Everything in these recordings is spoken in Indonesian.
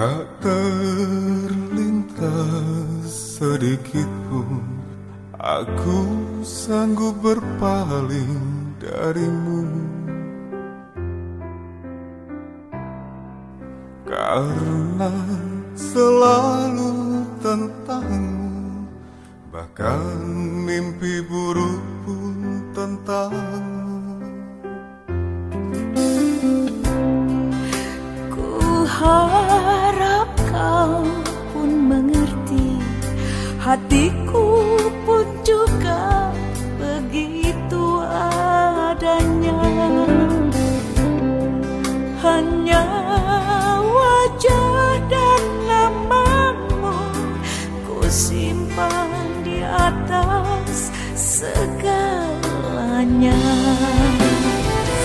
Tak terlintas sedikit pun Aku sanggup berpaling darimu. Karena selalu tentangmu Bahkan mimpi buruk pun tentangmu Hatiku pun juga begitu adanya. Hanya wajah dan namamu Ku simpan di atas segalanya.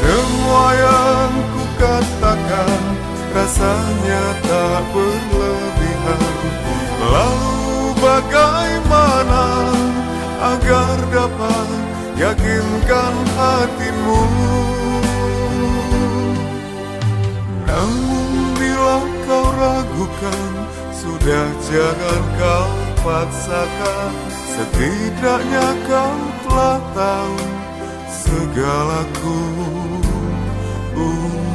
Semua yang ku katakan rasanya tak berlebihan Lalu bagaimana agar dapat yakinkan hatimu? Namun bila kau ragukan Sudah jangan kau paksakan. Setidaknya kau telah tahu Segalaku. untukmu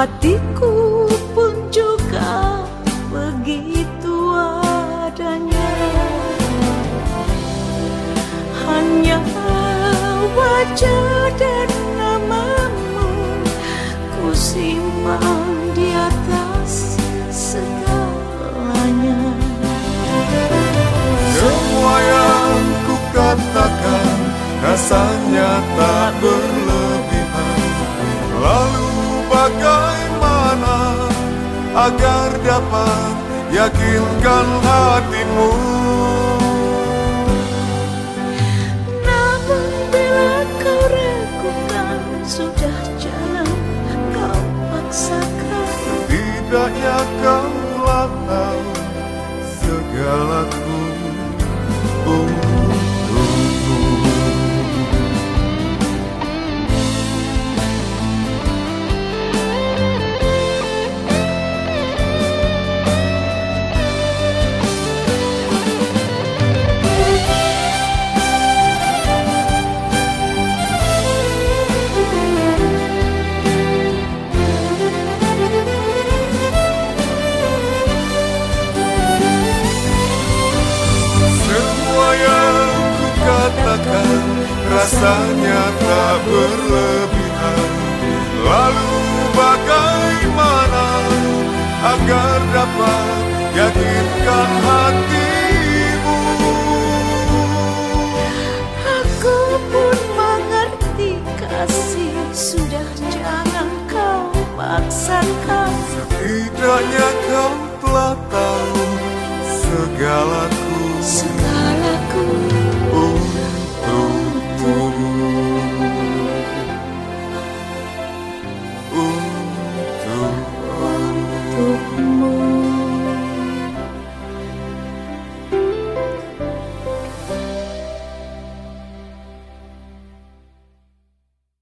Hatiku pun juga begitu adanya. Hanya wajah agar dapat yakinkan hatimu. Namun bila kau ragukan Sudah jangan kau paksakan. Tidaknya kau rasanya tak berlebihan. Lalu bagaimana agar dapat yakinkan hatimu? Aku pun mengerti kasih Sudah jangan kau paksakan. Setidaknya kau telah tahu segala